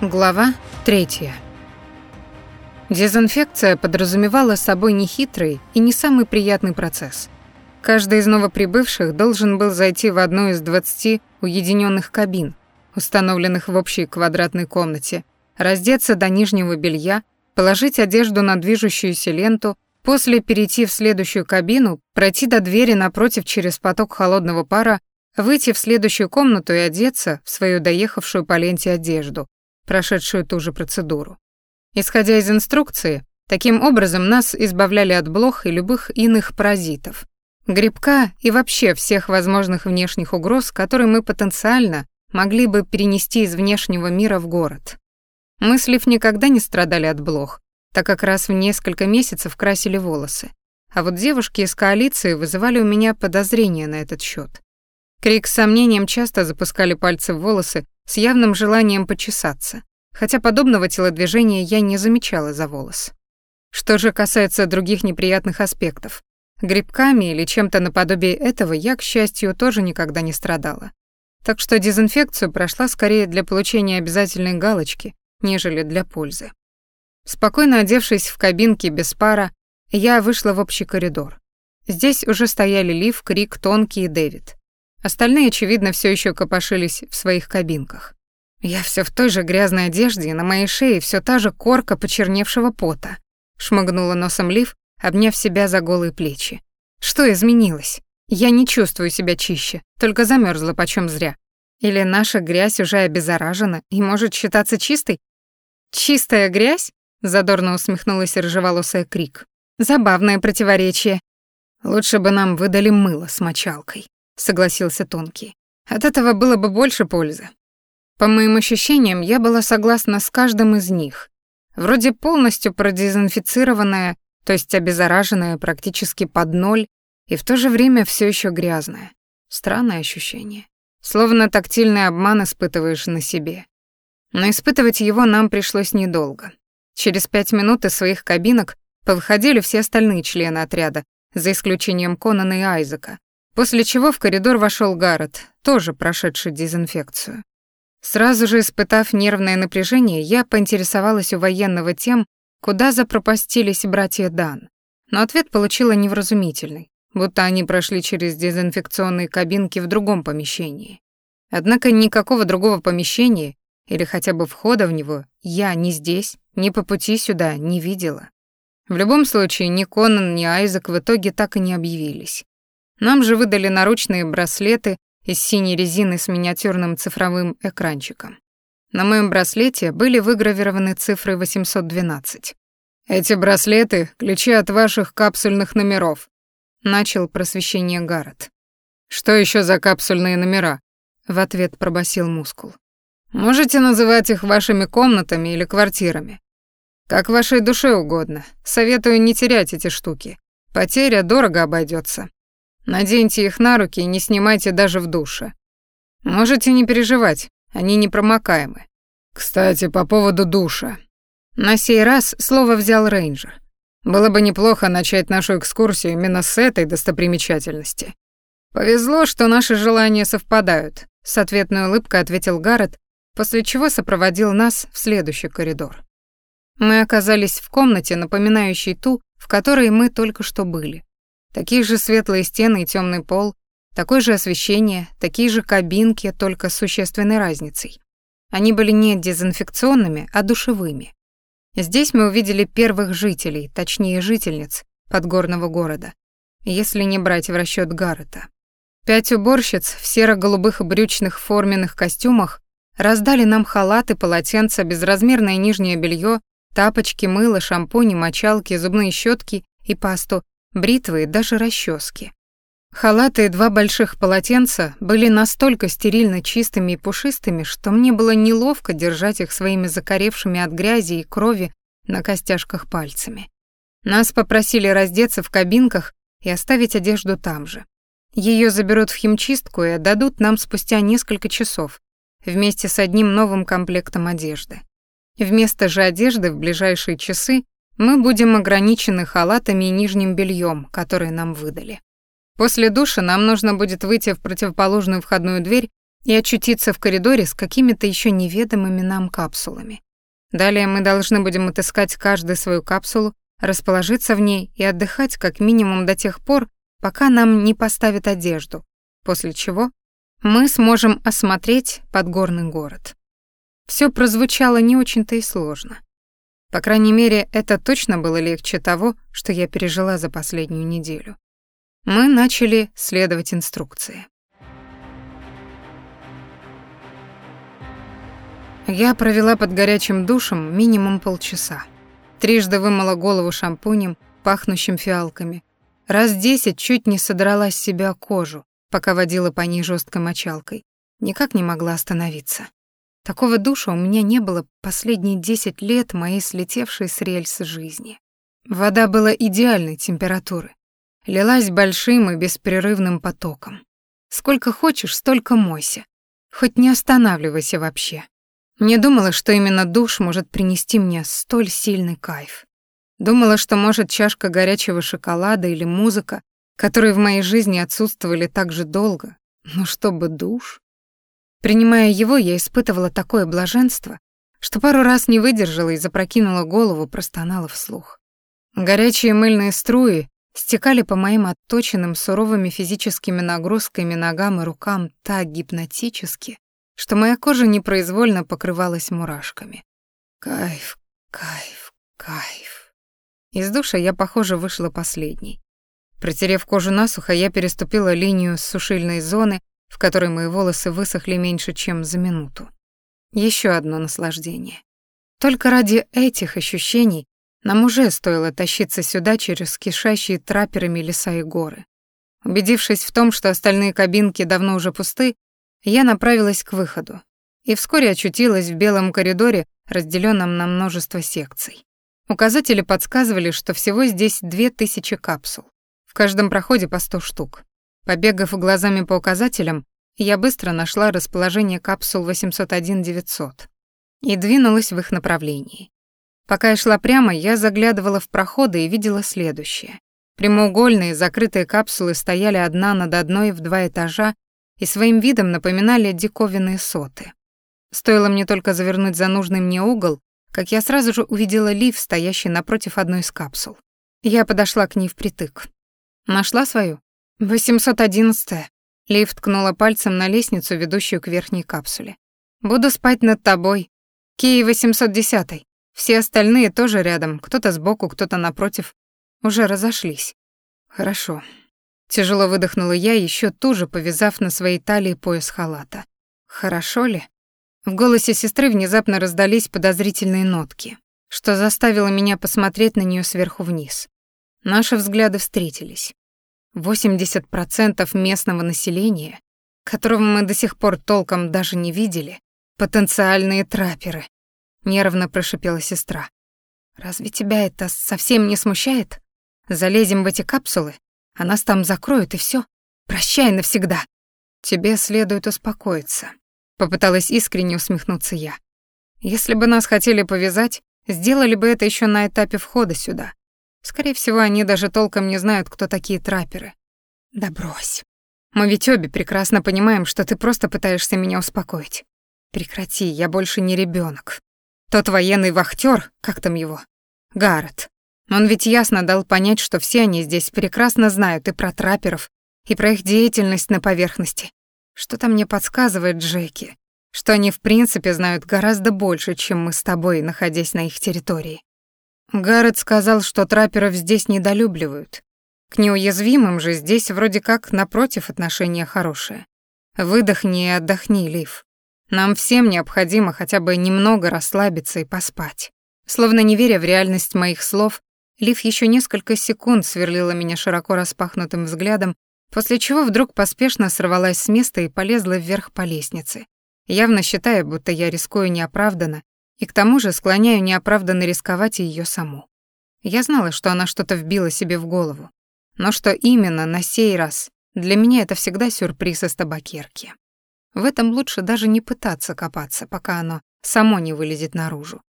Глава третья. Дезинфекция подразумевала собой нехитрый и не самый приятный процесс. Каждый из новоприбывших должен был зайти в одну из 20 уединенных кабин, установленных в общей квадратной комнате, раздеться до нижнего белья, положить одежду на движущуюся ленту, после перейти в следующую кабину, пройти до двери напротив через поток холодного пара, выйти в следующую комнату и одеться в свою доехавшую по ленте одежду, прошедшую ту же процедуру. Исходя из инструкции, таким образом нас избавляли от блох и любых иных паразитов, грибка и вообще всех возможных внешних угроз, которые мы потенциально могли бы перенести из внешнего мира в город. Мы с Лив никогда не страдали от блох, так как раз в несколько месяцев красили волосы. А вот девушки из коалиции вызывали у меня подозрения на этот счет. Крик с сомнением часто запускали пальцы в волосы с явным желанием почесаться, хотя подобного телодвижения я не замечала за волос. Что же касается других неприятных аспектов, грибками или чем-то наподобие этого я, к счастью, тоже никогда не страдала. Так что дезинфекцию прошла скорее для получения обязательной галочки, нежели для пользы. Спокойно одевшись в кабинке без пара, я вышла в общий коридор. Здесь уже стояли Лив, Крик, Тонкий и Дэвид. Остальные, очевидно, все еще копошились в своих кабинках. Я все в той же грязной одежде, и на моей шее все та же корка почерневшего пота. Шмыгнула носом Лив, обняв себя за голые плечи. Что изменилось? Я не чувствую себя чище, только замерзла почем зря. Или наша грязь уже обеззаражена и может считаться чистой? Чистая грязь? Задорно усмехнулась рыжеволосая Крик. Забавное противоречие. Лучше бы нам выдали мыло с мочалкой согласился Тонкий. От этого было бы больше пользы. По моим ощущениям, я была согласна с каждым из них. Вроде полностью продезинфицированная, то есть обеззараженная практически под ноль, и в то же время все еще грязная. Странное ощущение. Словно тактильный обман испытываешь на себе. Но испытывать его нам пришлось недолго. Через пять минут из своих кабинок повыходили все остальные члены отряда, за исключением Конана и Айзека, После чего в коридор вошел Гаррет, тоже прошедший дезинфекцию. Сразу же испытав нервное напряжение, я поинтересовалась у военного тем, куда запропастились братья Дан. Но ответ получила невразумительный, будто они прошли через дезинфекционные кабинки в другом помещении. Однако никакого другого помещения или хотя бы входа в него я ни здесь, ни по пути сюда не видела. В любом случае, ни Конан, ни Айзек в итоге так и не объявились. Нам же выдали наручные браслеты из синей резины с миниатюрным цифровым экранчиком. На моем браслете были выгравированы цифры 812. «Эти браслеты — ключи от ваших капсульных номеров», — начал просвещение Гаррет. «Что еще за капсульные номера?» — в ответ пробасил мускул. «Можете называть их вашими комнатами или квартирами. Как вашей душе угодно. Советую не терять эти штуки. Потеря дорого обойдется. Наденьте их на руки и не снимайте даже в душе. Можете не переживать, они непромокаемы. Кстати, по поводу душа. На сей раз слово взял рейнджер. Было бы неплохо начать нашу экскурсию именно с этой достопримечательности. Повезло, что наши желания совпадают, с ответной улыбкой ответил Гаррет, после чего сопроводил нас в следующий коридор. Мы оказались в комнате, напоминающей ту, в которой мы только что были. Такие же светлые стены и темный пол, такое же освещение, такие же кабинки, только с существенной разницей. Они были не дезинфекционными, а душевыми. Здесь мы увидели первых жителей, точнее жительниц, подгорного города, если не брать в расчет Гаррета. Пять уборщиц в серо-голубых брючных форменных костюмах раздали нам халаты, полотенца, безразмерное нижнее белье, тапочки, мыло, шампуни, мочалки, зубные щетки и пасту бритвы и даже расчески. Халаты и два больших полотенца были настолько стерильно чистыми и пушистыми, что мне было неловко держать их своими закоревшими от грязи и крови на костяшках пальцами. Нас попросили раздеться в кабинках и оставить одежду там же. Ее заберут в химчистку и отдадут нам спустя несколько часов вместе с одним новым комплектом одежды. Вместо же одежды в ближайшие часы мы будем ограничены халатами и нижним бельем, которые нам выдали. После душа нам нужно будет выйти в противоположную входную дверь и очутиться в коридоре с какими-то еще неведомыми нам капсулами. Далее мы должны будем отыскать каждую свою капсулу, расположиться в ней и отдыхать как минимум до тех пор, пока нам не поставят одежду, после чего мы сможем осмотреть подгорный город. Все прозвучало не очень-то и сложно. По крайней мере, это точно было легче того, что я пережила за последнюю неделю. Мы начали следовать инструкции. Я провела под горячим душем минимум полчаса. Трижды вымыла голову шампунем, пахнущим фиалками. Раз десять чуть не содрала с себя кожу, пока водила по ней жесткой мочалкой. Никак не могла остановиться. Такого душа у меня не было последние десять лет моей слетевшей с рельс жизни. Вода была идеальной температуры. Лилась большим и беспрерывным потоком. Сколько хочешь, столько мойся. Хоть не останавливайся вообще. Не думала, что именно душ может принести мне столь сильный кайф. Думала, что может чашка горячего шоколада или музыка, которые в моей жизни отсутствовали так же долго, но чтобы душ... Принимая его, я испытывала такое блаженство, что пару раз не выдержала и запрокинула голову, простонала вслух. Горячие мыльные струи стекали по моим отточенным суровыми физическими нагрузками ногам и рукам так гипнотически, что моя кожа непроизвольно покрывалась мурашками. Кайф, кайф, кайф. Из душа я, похоже, вышла последней. Протерев кожу насухо, я переступила линию сушильной зоны, в которой мои волосы высохли меньше, чем за минуту. Еще одно наслаждение. Только ради этих ощущений нам уже стоило тащиться сюда через кишащие траперами леса и горы. Убедившись в том, что остальные кабинки давно уже пусты, я направилась к выходу и вскоре очутилась в белом коридоре, разделенном на множество секций. Указатели подсказывали, что всего здесь две тысячи капсул. В каждом проходе по сто штук. Побегав глазами по указателям, я быстро нашла расположение капсул 801-900 и двинулась в их направлении. Пока я шла прямо, я заглядывала в проходы и видела следующее. Прямоугольные закрытые капсулы стояли одна над одной в два этажа и своим видом напоминали диковинные соты. Стоило мне только завернуть за нужный мне угол, как я сразу же увидела лифт, стоящий напротив одной из капсул. Я подошла к ней впритык. Нашла свою? 811-я. Лифт ткнула пальцем на лестницу, ведущую к верхней капсуле. Буду спать над тобой. Кей 810 Все остальные тоже рядом, кто-то сбоку, кто-то напротив. Уже разошлись. Хорошо. Тяжело выдохнула я, еще туже повязав на своей талии пояс халата. Хорошо ли? В голосе сестры внезапно раздались подозрительные нотки, что заставило меня посмотреть на нее сверху вниз. Наши взгляды встретились. 80% местного населения, которого мы до сих пор толком даже не видели, потенциальные траперы, нервно прошипела сестра. Разве тебя это совсем не смущает? Залезем в эти капсулы, а нас там закроют, и все. Прощай навсегда. Тебе следует успокоиться. Попыталась искренне усмехнуться я. Если бы нас хотели повязать, сделали бы это еще на этапе входа сюда. Скорее всего, они даже толком не знают, кто такие трапперы. Да брось. Мы ведь обе прекрасно понимаем, что ты просто пытаешься меня успокоить. Прекрати, я больше не ребенок. Тот военный вахтер, как там его? Гаррет. Он ведь ясно дал понять, что все они здесь прекрасно знают и про трапперов, и про их деятельность на поверхности. Что-то мне подсказывает Джеки, что они в принципе знают гораздо больше, чем мы с тобой, находясь на их территории. Гаррет сказал, что трапперов здесь недолюбливают. К неуязвимым же здесь вроде как напротив отношения хорошие. Выдохни и отдохни, Лив. Нам всем необходимо хотя бы немного расслабиться и поспать. Словно не веря в реальность моих слов, Лив еще несколько секунд сверлила меня широко распахнутым взглядом, после чего вдруг поспешно сорвалась с места и полезла вверх по лестнице, явно считая, будто я рискую неоправданно, и к тому же склоняю неоправданно рисковать и её саму. Я знала, что она что-то вбила себе в голову, но что именно на сей раз, для меня это всегда сюрприз из табакерки. В этом лучше даже не пытаться копаться, пока оно само не вылезет наружу.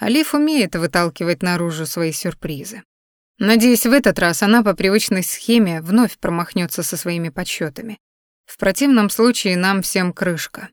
Алиф умеет выталкивать наружу свои сюрпризы. Надеюсь, в этот раз она по привычной схеме вновь промахнется со своими подсчетами. В противном случае нам всем крышка.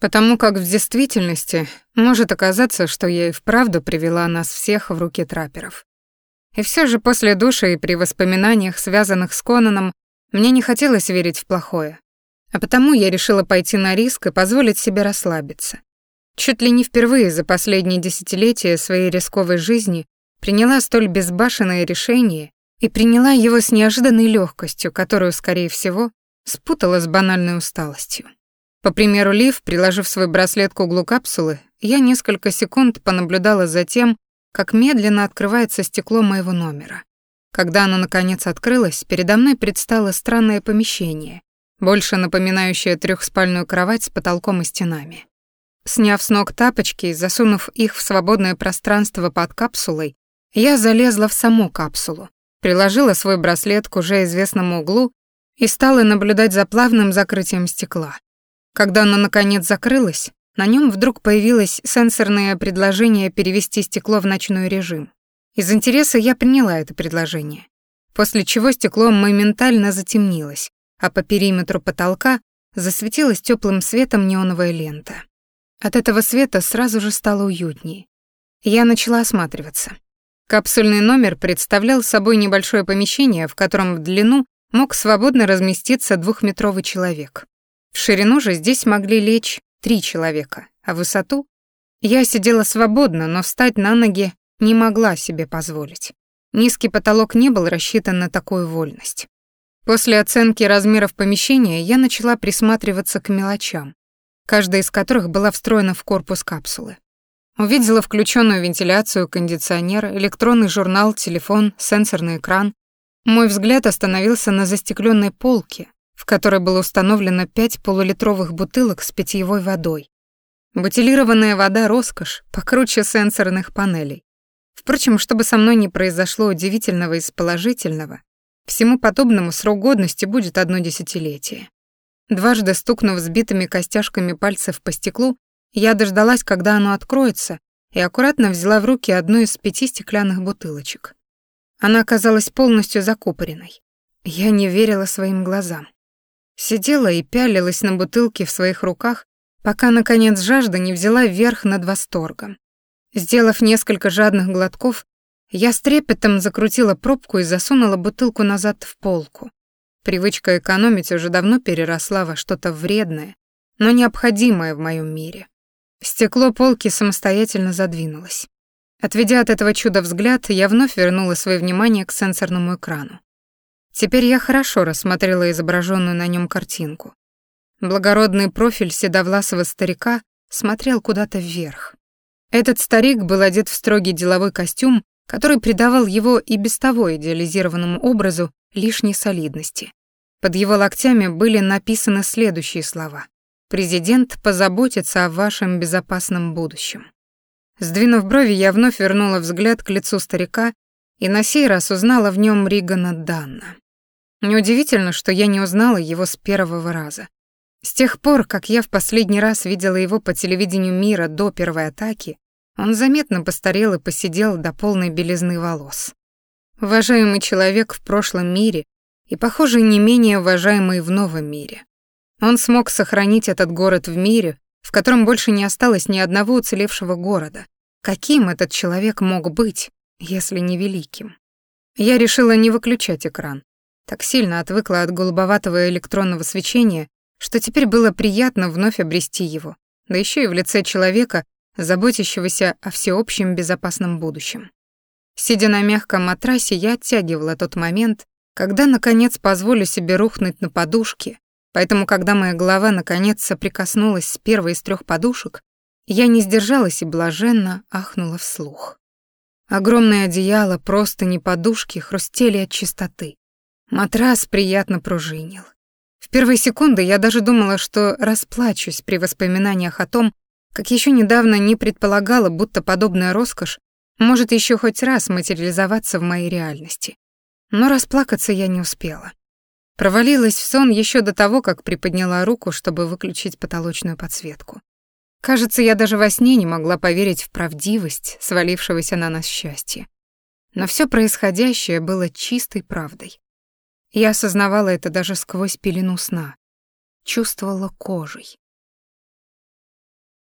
Потому как в действительности может оказаться, что я и вправду привела нас всех в руки трапперов. И все же после душа и при воспоминаниях, связанных с Конаном, мне не хотелось верить в плохое. А потому я решила пойти на риск и позволить себе расслабиться. Чуть ли не впервые за последние десятилетия своей рисковой жизни приняла столь безбашенное решение и приняла его с неожиданной легкостью, которую, скорее всего, спутала с банальной усталостью. По примеру Лив, приложив свой браслет к углу капсулы, я несколько секунд понаблюдала за тем, как медленно открывается стекло моего номера. Когда оно наконец открылось, передо мной предстало странное помещение, больше напоминающее трехспальную кровать с потолком и стенами. Сняв с ног тапочки и засунув их в свободное пространство под капсулой, я залезла в саму капсулу, приложила свой браслет к уже известному углу и стала наблюдать за плавным закрытием стекла. Когда оно наконец закрылось, на нем вдруг появилось сенсорное предложение перевести стекло в ночной режим. Из интереса я приняла это предложение, после чего стекло моментально затемнилось, а по периметру потолка засветилась теплым светом неоновая лента. От этого света сразу же стало уютнее. Я начала осматриваться. Капсульный номер представлял собой небольшое помещение, в котором в длину мог свободно разместиться двухметровый человек. В ширину же здесь могли лечь три человека, а высоту я сидела свободно, но встать на ноги не могла себе позволить. Низкий потолок не был рассчитан на такую вольность. После оценки размеров помещения я начала присматриваться к мелочам, каждая из которых была встроена в корпус капсулы. Увидела включенную вентиляцию, кондиционер, электронный журнал, телефон, сенсорный экран. Мой взгляд остановился на застекленной полке, в которой было установлено пять полулитровых бутылок с питьевой водой. Бутилированная вода — роскошь, покруче сенсорных панелей. Впрочем, чтобы со мной не произошло удивительного из положительного, всему подобному срок годности будет одно десятилетие. Дважды стукнув сбитыми костяшками пальцев по стеклу, я дождалась, когда оно откроется, и аккуратно взяла в руки одну из пяти стеклянных бутылочек. Она оказалась полностью закупоренной. Я не верила своим глазам. Сидела и пялилась на бутылки в своих руках, пока, наконец, жажда не взяла верх над восторгом. Сделав несколько жадных глотков, я с трепетом закрутила пробку и засунула бутылку назад в полку. Привычка экономить уже давно переросла во что-то вредное, но необходимое в моем мире. Стекло полки самостоятельно задвинулось. Отведя от этого чуда взгляд, я вновь вернула свое внимание к сенсорному экрану. Теперь я хорошо рассмотрела изображенную на нем картинку. Благородный профиль седовласого старика смотрел куда-то вверх. Этот старик был одет в строгий деловой костюм, который придавал его и без того идеализированному образу лишней солидности. Под его локтями были написаны следующие слова. «Президент позаботится о вашем безопасном будущем». Сдвинув брови, я вновь вернула взгляд к лицу старика и на сей раз узнала в нем Ригана Данна. Неудивительно, что я не узнала его с первого раза. С тех пор, как я в последний раз видела его по телевидению мира до первой атаки, он заметно постарел и посидел до полной белизны волос. Уважаемый человек в прошлом мире и, похоже, не менее уважаемый в новом мире. Он смог сохранить этот город в мире, в котором больше не осталось ни одного уцелевшего города. Каким этот человек мог быть, если не великим? Я решила не выключать экран, так сильно отвыкла от голубоватого электронного свечения, что теперь было приятно вновь обрести его, да еще и в лице человека, заботящегося о всеобщем безопасном будущем. Сидя на мягком матрасе, я оттягивала тот момент, когда, наконец, позволю себе рухнуть на подушке, поэтому, когда моя голова, наконец, соприкоснулась с первой из трех подушек, я не сдержалась и блаженно ахнула вслух. Огромное одеяло, просто не подушки, хрустели от чистоты. Матрас приятно пружинил. В первые секунды я даже думала, что расплачусь при воспоминаниях о том, как еще недавно не предполагала, будто подобная роскошь может еще хоть раз материализоваться в моей реальности. Но расплакаться я не успела. Провалилась в сон еще до того, как приподняла руку, чтобы выключить потолочную подсветку. Кажется, я даже во сне не могла поверить в правдивость свалившегося на нас счастья. Но все происходящее было чистой правдой. Я осознавала это даже сквозь пелену сна. чувствовала кожей.